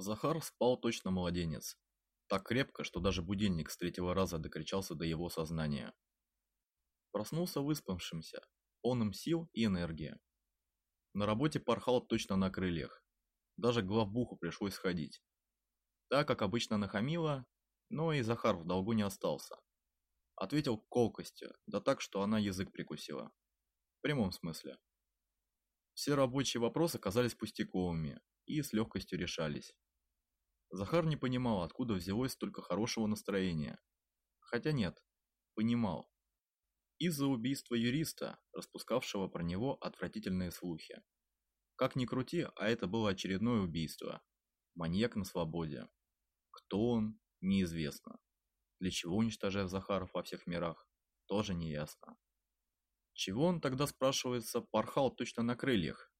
Захар спал точно младенец. Так крепко, что даже будильник с третьего раза докричался до его сознания. Проснулся выспавшимся, полным сил и энергии. На работе порхал точно на крыльях. Даже главбуху пришлось сходить. Так, как обычно нахамила, но и Захар в долгу не остался. Ответил колкостью, да так, что она язык прикусила. В прямом смысле. Все рабочие вопросы казались пустяковыми и с легкостью решались. Захар не понимал, откуда взялось столько хорошего настроения. Хотя нет, понимал. Из-за убийства юриста, распускавшего про него отвратительные слухи. Как ни крути, а это было очередное убийство. Маньяк на свободе. Кто он, неизвестно. Для чего уничтожает Захаров во всех мирах, тоже не ясно. Чего он тогда, спрашивается, порхал точно на крыльях?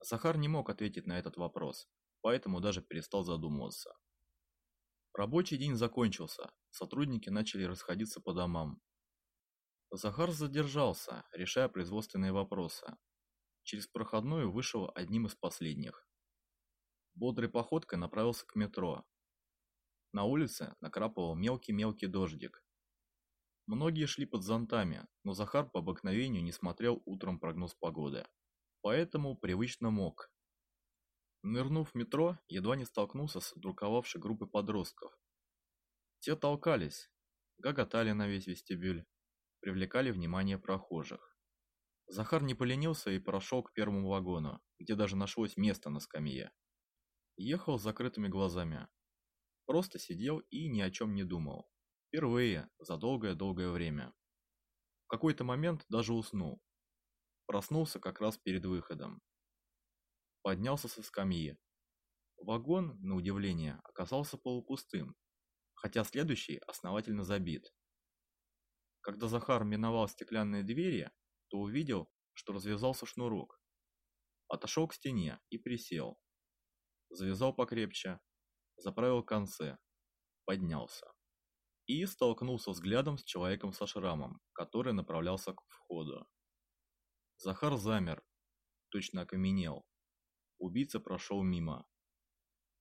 Захар не мог ответить на этот вопрос, поэтому даже перестал задумываться. Рабочий день закончился, сотрудники начали расходиться по домам. Захар задержался, решая производственные вопросы. Через проходную вышел одним из последних. Бодрой походкой направился к метро. На улице накрапывал мелкий-мелкий дождик. Многие шли под зонтами, но Захар по обыкновению не смотрел утром прогноз погоды. Поэтому привычно мог. Нырнув в метро, едва не столкнулся с друковавшей группой подростков. Те толкались, гоготали на весь вестибюль, привлекали внимание прохожих. Захар не поленился и прошел к первому вагону, где даже нашлось место на скамье. Ехал с закрытыми глазами. Просто сидел и ни о чем не думал. Впервые за долгое-долгое время. В какой-то момент даже уснул. Проснулся как раз перед выходом. Поднялся со скамьи. Вагон, на удивление, оказался полупустым, хотя следующий основательно забит. Когда Захар миновал стеклянные двери, то увидел, что развязался шнурок. Отошел к стене и присел. Завязал покрепче, заправил концы, поднялся. И столкнулся взглядом с человеком со шрамом, который направлялся к входу. Захар замер, точно окаменел. Убийца прошел мимо.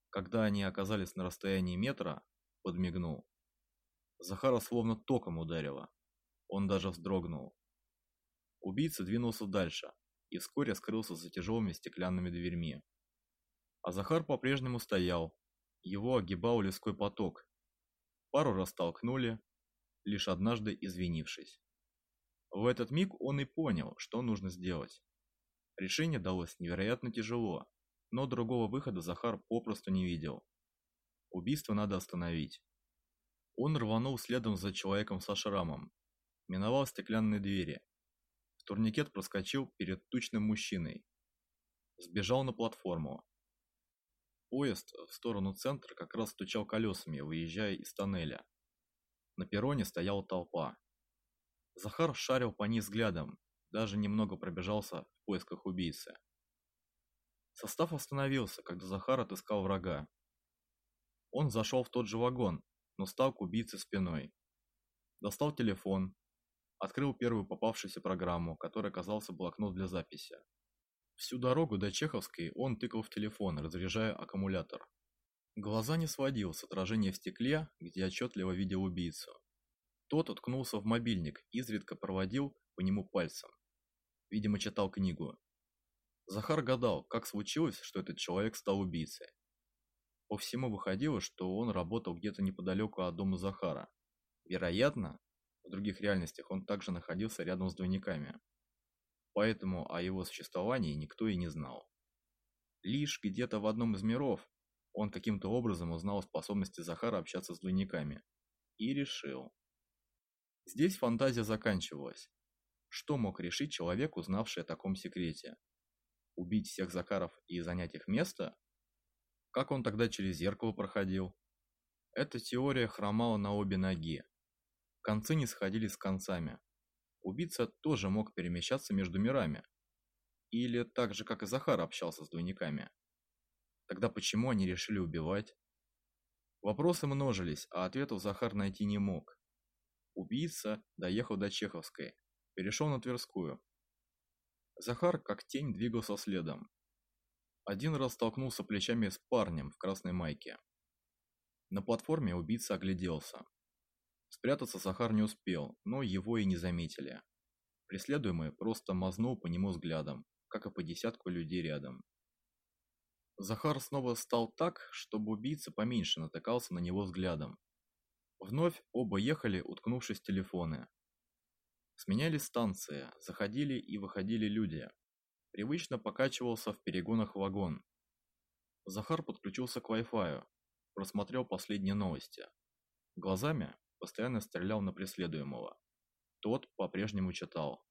Когда они оказались на расстоянии метра, подмигнул. Захара словно током ударило. Он даже вздрогнул. Убийца двинулся дальше и вскоре скрылся за тяжелыми стеклянными дверьми. А Захар по-прежнему стоял. Его огибал леской поток. Пару раз толкнули, лишь однажды извинившись. В этот миг он и понял, что нужно сделать. Решение далось невероятно тяжело, но другого выхода Захар попросту не видел. Убийство надо остановить. Он рванул следом за человеком со шрамом, миновал стеклянные двери. В турникет проскочил перед тучным мужчиной. Сбежал на платформу. Поезд в сторону центра как раз стучал колесами, выезжая из тоннеля. На перроне стояла толпа. Захар шарил по ней взглядом, даже немного пробежался в поисках убийцы. Состав остановился, когда Захар отыскал врага. Он зашел в тот же вагон, но стал к убийце спиной. Достал телефон, Открыл первую попавшуюся программу, которая оказался блокнот для записи. Всю дорогу до Чеховской он тыкал в телефон, разряжая аккумулятор. Глаза не сводил с отражения в стекле, где отчетливо видел убийцу. Тот уткнулся в мобильник, изредка проводил по нему пальцем. Видимо, читал книгу. Захар гадал, как случилось, что этот человек стал убийцей. По всему выходило, что он работал где-то неподалеку от дома Захара. Вероятно, в других реальностях он также находился рядом с двойниками. Поэтому о его существовании никто и не знал. Лишь где-то в одном из миров он каким-то образом узнал о способности Захара общаться с двойниками. И решил. Здесь фантазия заканчивалась. Что мог решить человек, узнавший о таком секрете? Убить всех Захаров и занять их место? Как он тогда через зеркало проходил? Эта теория хромала на обе ноги, Концы не сходили с концами. Убийца тоже мог перемещаться между мирами. Или так же, как и Захар общался с двойниками. Тогда почему они решили убивать? Вопросы множились, а ответов Захар найти не мог. Убийца доехал до Чеховской, перешел на Тверскую. Захар как тень двигался следом. Один раз столкнулся плечами с парнем в красной майке. На платформе убийца огляделся. Спрятаться Захар не успел, но его и не заметили. Преследуемый просто мазнул по нему взглядом, как и по десятку людей рядом. Захар снова стал так, чтобы убийца поменьше натыкался на него взглядом. Вновь оба ехали, уткнувшись в телефоны. Сменялись станции, заходили и выходили люди. Привычно покачивался в перегонах вагон. Захар подключился к Wi-Fi, просмотрел последние новости. Глазами постоянно стрелял на преследуемого. Тот по-прежнему читал.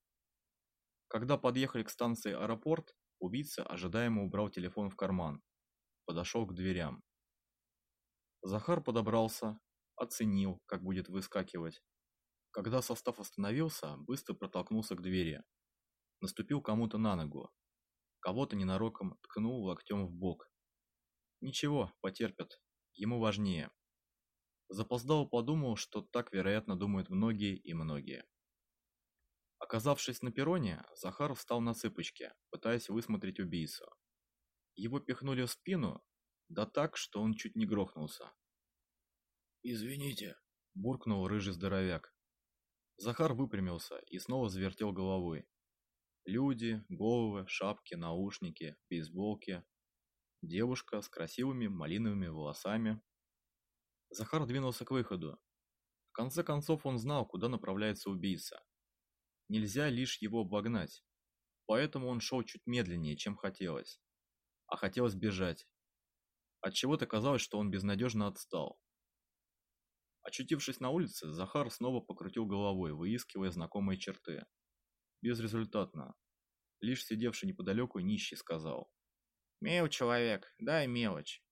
Когда подъехали к станции аэропорт, убийца ожидаемо убрал телефон в карман. Подошел к дверям. Захар подобрался, оценил, как будет выскакивать. Когда состав остановился, быстро протолкнулся к двери. Наступил кому-то на ногу. Кого-то ненароком ткнул локтем в бок. Ничего, потерпят. Ему важнее. Запоздал подумал, что так, вероятно, думают многие и многие. Оказавшись на перроне, Захар встал на цыпочки, пытаясь высмотреть убийцу. Его пихнули в спину, да так, что он чуть не грохнулся. «Извините», – буркнул рыжий здоровяк. Захар выпрямился и снова завертел головой. Люди, головы, шапки, наушники, бейсболки. Девушка с красивыми малиновыми волосами. Захар двинулся к выходу. В конце концов он знал, куда направляется убийца. Нельзя лишь его обогнать. Поэтому он шел чуть медленнее, чем хотелось. А хотелось бежать. Отчего-то казалось, что он безнадежно отстал. Очутившись на улице, Захар снова покрутил головой, выискивая знакомые черты. Безрезультатно. Лишь сидевший неподалеку нищий сказал. «Мел, человек, дай мелочь».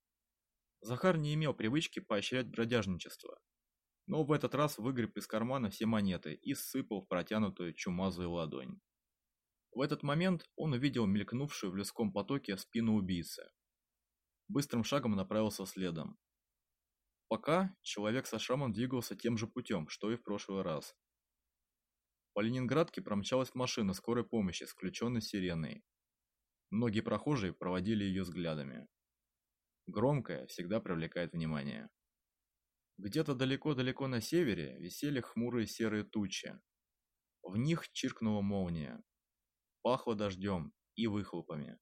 Захар не имел привычки поощрять бродяжничество, но в этот раз выгреб из кармана все монеты и сыпал в протянутую чумазую ладонь. В этот момент он увидел мелькнувшую в леском потоке спину убийцы. Быстрым шагом направился следом. Пока человек со шрамом двигался тем же путем, что и в прошлый раз. По Ленинградке промчалась машина скорой помощи с включенной сиреной. Многие прохожие проводили ее взглядами. Громкое всегда привлекает внимание. Где-то далеко-далеко на севере висели хмурые серые тучи. В них чиркнула молния. Пахло дождем и выхлопами.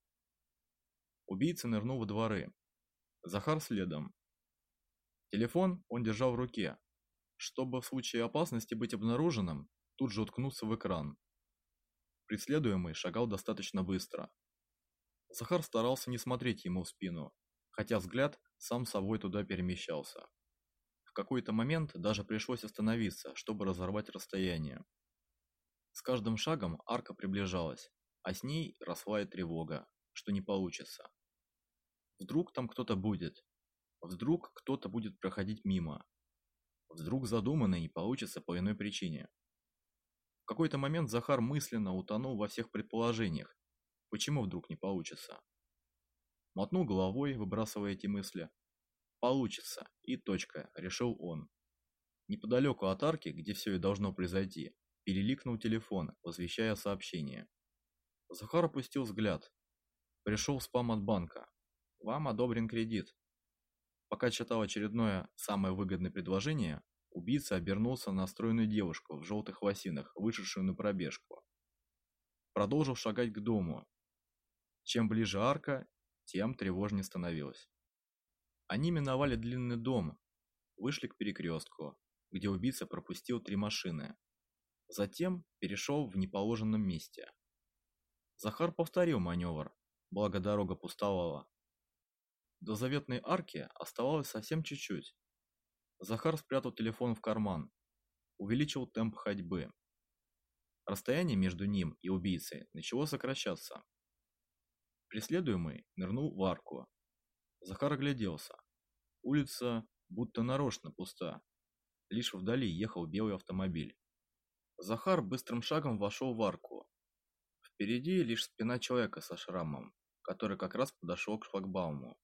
Убийца нырнул в дворы. Захар следом. Телефон он держал в руке, чтобы в случае опасности быть обнаруженным, тут же уткнуться в экран. Преследуемый шагал достаточно быстро. Захар старался не смотреть ему в спину, хотя взгляд сам собой туда перемещался. В какой-то момент даже пришлось остановиться, чтобы разорвать расстояние. С каждым шагом арка приближалась, а с ней росла и тревога, что не получится. Вдруг там кто-то будет. Вдруг кто-то будет проходить мимо. Вдруг задуманное не получится по иной причине. В какой-то момент Захар мысленно утонул во всех предположениях, почему вдруг не получится. Мотнул головой, выбрасывая эти мысли. Получится, и точка, решил он. Неподалеку от арки, где все и должно произойти, переликнул телефон, возвещая сообщение. Захар опустил взгляд. Пришел спам от банка. Вам одобрен кредит. Пока читал очередное самое выгодное предложение, убийца обернулся на стройную девушку в желтых лосинах, вышедшую на пробежку. Продолжил шагать к дому. Чем ближе арка, тем тревожнее становилось. Они миновали длинный дом, вышли к перекрестку, где убийца пропустил три машины. Затем перешел в неположенном месте. Захар повторил маневр, благо дорога пустовала. До заветной арки оставалось совсем чуть-чуть. Захар спрятал телефон в карман, увеличил темп ходьбы. Расстояние между ним и убийцей начало сокращаться. Преследуемый нырнул в арку. Захар огляделся. Улица будто нарочно пуста. Лишь вдали ехал белый автомобиль. Захар быстрым шагом вошел в арку. Впереди лишь спина человека со шрамом, который как раз подошел к шлагбауму.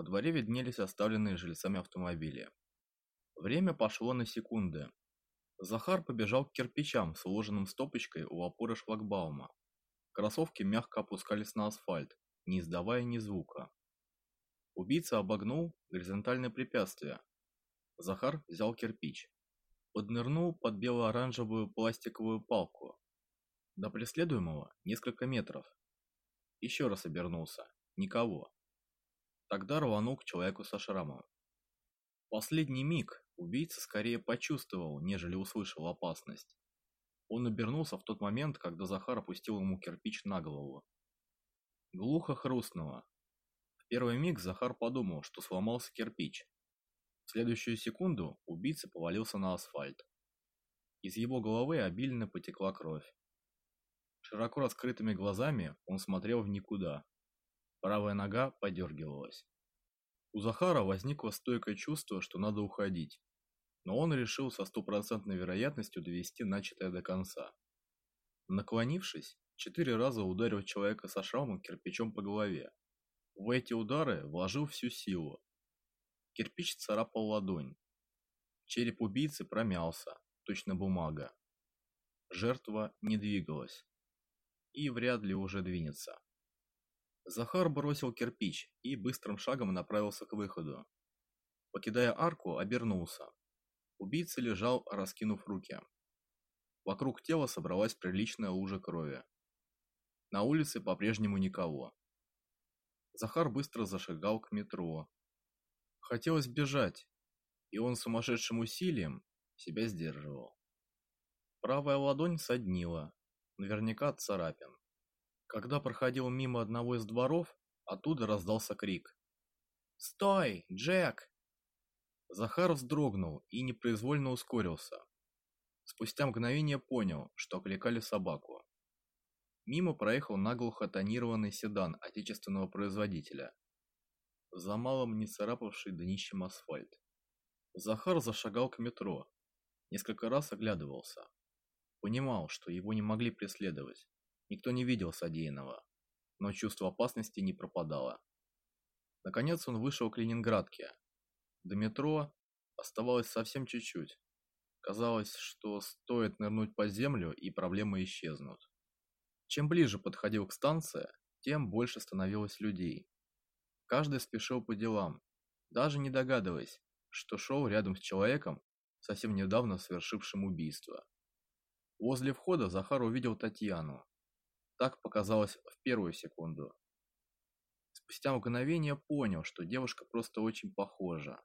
Во дворе виднелись оставленные жильцами автомобили. Время пошло на секунды. Захар побежал к кирпичам, сложенным стопочкой у опоры шлагбаума. Кроссовки мягко опускались на асфальт, не издавая ни звука. Убийца обогнул горизонтальное препятствие. Захар взял кирпич. Поднырнул под бело-оранжевую пластиковую палку. До преследуемого несколько метров. Еще раз обернулся. Никого. Тогда рванул к человеку со шрамом. Последний миг убийца скорее почувствовал, нежели услышал опасность. Он обернулся в тот момент, когда Захар опустил ему кирпич на голову. Глухо хрустнуло. В первый миг Захар подумал, что сломался кирпич. В следующую секунду убийца повалился на асфальт. Из его головы обильно потекла кровь. Широко раскрытыми глазами он смотрел в никуда. Правая нога подергивалась. У Захара возникло стойкое чувство, что надо уходить. Но он решил со стопроцентной вероятностью довести начатое до конца. Наклонившись, четыре раза ударил человека со шрамом кирпичом по голове. В эти удары вложил всю силу. Кирпич царапал ладонь. Череп убийцы промялся, точно бумага. Жертва не двигалась. И вряд ли уже двинется. Захар бросил кирпич и быстрым шагом направился к выходу. Покидая арку, обернулся. Убийца лежал, раскинув руки. Вокруг тела собралась приличная лужа крови. На улице по-прежнему никого. Захар быстро зашагал к метро. Хотелось бежать, и он сумасшедшим усилием себя сдерживал. Правая ладонь соднила, наверняка царапин. Когда проходил мимо одного из дворов, оттуда раздался крик. «Стой, Джек!» Захар вздрогнул и непроизвольно ускорился. Спустя мгновение понял, что окликали собаку. Мимо проехал наглухо тонированный седан отечественного производителя, за малым не царапавший днищем асфальт. Захар зашагал к метро, несколько раз оглядывался. Понимал, что его не могли преследовать, Никто не видел содеянного, но чувство опасности не пропадало. Наконец он вышел к Ленинградке. До метро оставалось совсем чуть-чуть. Казалось, что стоит нырнуть под землю, и проблемы исчезнут. Чем ближе подходил к станции, тем больше становилось людей. Каждый спешил по делам, даже не догадываясь, что шел рядом с человеком, совсем недавно совершившим убийство. Возле входа Захар увидел Татьяну, так показалось в первую секунду. Спустя мгновение понял, что девушка просто очень похожа.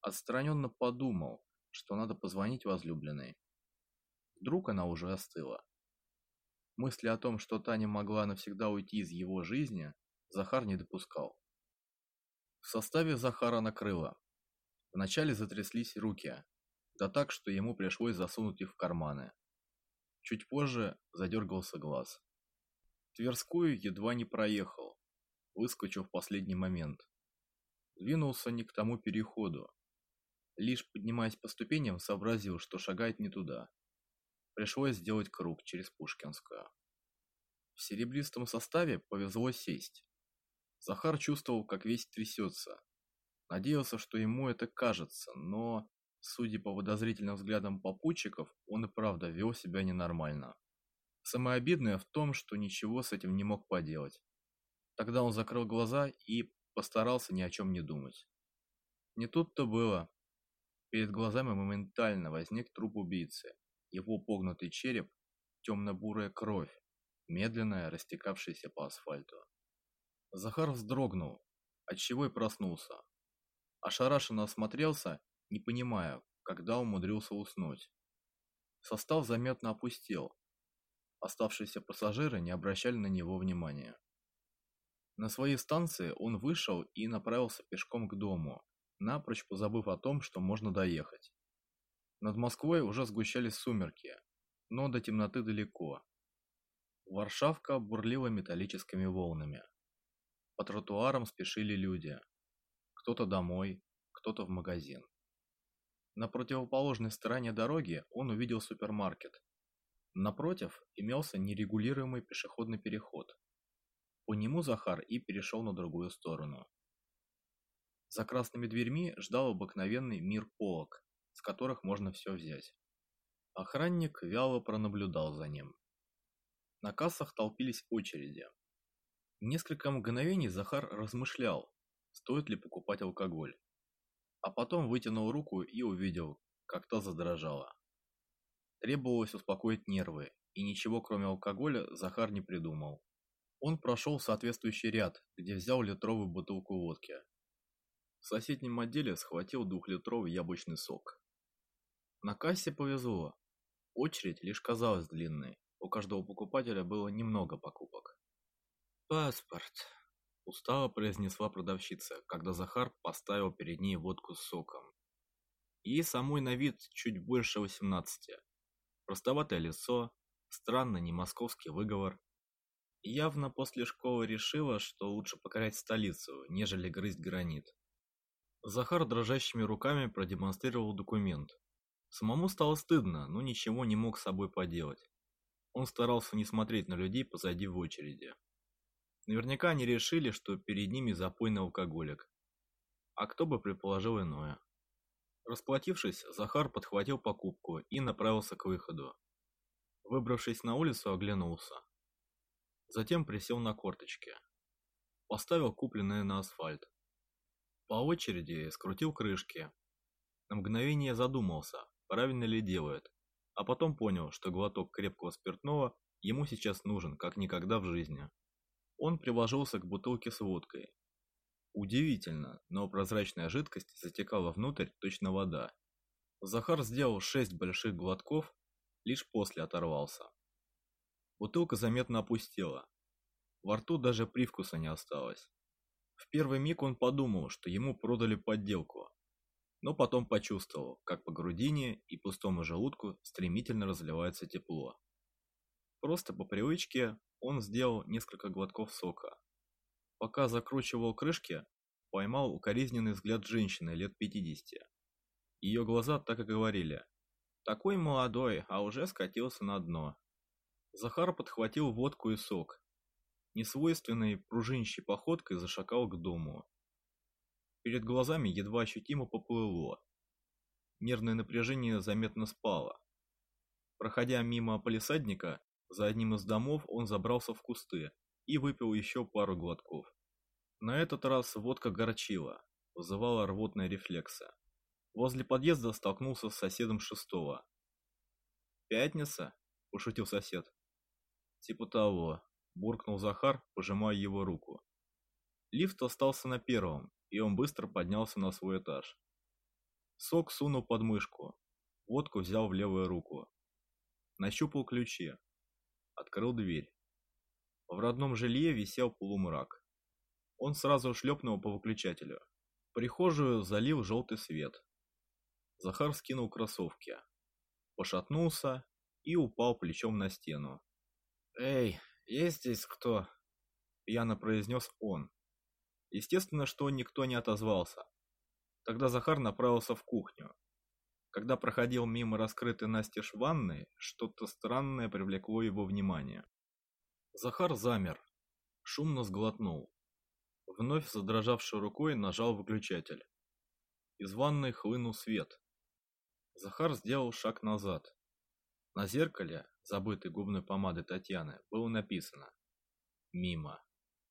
Отстраненно подумал, что надо позвонить возлюбленной. Вдруг она уже остыла. Мысли о том, что Таня могла навсегда уйти из его жизни, Захар не допускал. В составе Захара накрыло. Вначале затряслись руки, да так, что ему пришлось засунуть их в карманы. Чуть позже задергался глаз. Тверскую едва не проехал, выскочив в последний момент. Двинулся не к тому переходу. Лишь поднимаясь по ступеням, сообразил, что шагает не туда. Пришлось сделать круг через Пушкинскую. В серебристом составе повезло сесть. Захар чувствовал, как весь трясется. Надеялся, что ему это кажется, но, судя по подозрительным взглядам попутчиков, он и правда вел себя ненормально. Самое обидное в том, что ничего с этим не мог поделать. Тогда он закрыл глаза и постарался ни о чем не думать. Не тут-то было. Перед глазами моментально возник труп убийцы, его погнутый череп, темно-бурая кровь, медленная, растекавшаяся по асфальту. Захар вздрогнул, отчего и проснулся. Ошарашенно осмотрелся, не понимая, когда умудрился уснуть. Состав заметно опустел, Оставшиеся пассажиры не обращали на него внимания. На своей станции он вышел и направился пешком к дому, напрочь позабыв о том, что можно доехать. Над Москвой уже сгущались сумерки, но до темноты далеко. Варшавка бурлила металлическими волнами. По тротуарам спешили люди. Кто-то домой, кто-то в магазин. На противоположной стороне дороги он увидел супермаркет, Напротив имелся нерегулируемый пешеходный переход. По нему Захар и перешел на другую сторону. За красными дверьми ждал обыкновенный мир полок, с которых можно все взять. Охранник вяло пронаблюдал за ним. На кассах толпились очереди. Несколько мгновений Захар размышлял, стоит ли покупать алкоголь. А потом вытянул руку и увидел, как та задрожала. Требовалось успокоить нервы, и ничего кроме алкоголя Захар не придумал. Он прошел соответствующий ряд, где взял литровую бутылку водки. В соседнем отделе схватил двухлитровый яблочный сок. На кассе повезло. Очередь лишь казалась длинной, у каждого покупателя было немного покупок. «Паспорт», – устало произнесла продавщица, когда Захар поставил перед ней водку с соком. Ей самой на вид чуть больше восемнадцати. Простоватое лицо, странно не московский выговор. Явно после школы решила, что лучше покорять столицу, нежели грызть гранит. Захар дрожащими руками продемонстрировал документ. Самому стало стыдно, но ничего не мог с собой поделать. Он старался не смотреть на людей позади в очереди. Наверняка они решили, что перед ними запойный алкоголик. А кто бы предположил иное. Расплатившись, Захар подхватил покупку и направился к выходу. Выбравшись на улицу, оглянулся. Затем присел на корточки. Поставил купленное на асфальт. По очереди скрутил крышки. На мгновение задумался, правильно ли делает, а потом понял, что глоток крепкого спиртного ему сейчас нужен, как никогда в жизни. Он приложился к бутылке с водкой, Удивительно, но прозрачная жидкость затекала внутрь, точно вода. Захар сделал шесть больших глотков, лишь после оторвался. Бутылка заметно опустела. Во рту даже привкуса не осталось. В первый миг он подумал, что ему продали подделку, но потом почувствовал, как по грудине и пустому желудку стремительно разливается тепло. Просто по привычке он сделал несколько глотков сока, Пока закручивал крышки, поймал укоризненный взгляд женщины лет 50. Ее глаза так и говорили. Такой молодой, а уже скатился на дно. Захар подхватил водку и сок. Несвойственной пружинищей походкой зашагал к дому. Перед глазами едва ощутимо поплыло. Нервное напряжение заметно спало. Проходя мимо полисадника, за одним из домов он забрался в кусты, и выпил еще пару глотков. На этот раз водка горчила, вызывала рвотные рефлексы. Возле подъезда столкнулся с соседом шестого. «Пятница?» – пошутил сосед. «Типа того», – буркнул Захар, пожимая его руку. Лифт остался на первом, и он быстро поднялся на свой этаж. Сок сунул под мышку, водку взял в левую руку. Нащупал ключи. Открыл дверь. В родном жилье висел полумрак. Он сразу шлепнул по выключателю. Прихожую залил желтый свет. Захар скинул кроссовки. Пошатнулся и упал плечом на стену. «Эй, есть здесь кто?» Пьяно произнес он. Естественно, что никто не отозвался. Тогда Захар направился в кухню. Когда проходил мимо раскрытой настежь ванны, что-то странное привлекло его внимание. Захар замер, шумно сглотнул. Вновь задрожавшей рукой нажал выключатель. Из ванной хлынул свет. Захар сделал шаг назад. На зеркале, забытой губной помадой Татьяны, было написано «Мимо».